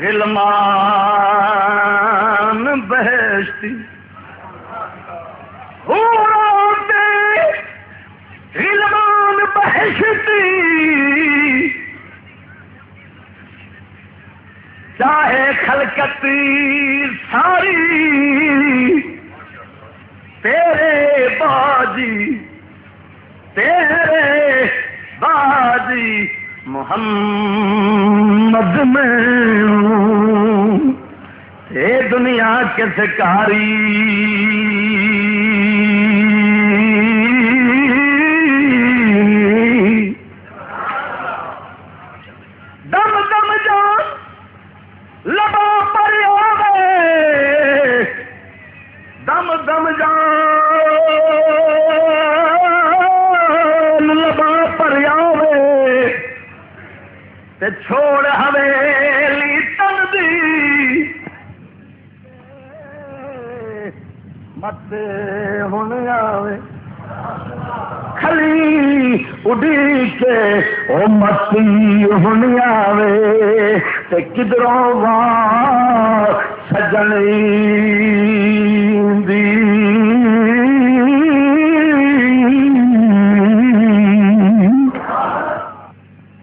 غلمان بہشتی۔ حوروں دے غلمان بہشتی۔ چاہے خلکتی ساری تیرے باجی تیرے باجی محمد دنیا کس کاری؟ دم دم جان لبا پر آوے۔ دم دم جان لبا پر آوے۔ تے چھوڑ حویلی مت ہن آوے کھلی اڈی کے او متی ہن آوے تے کدروں وا سجنی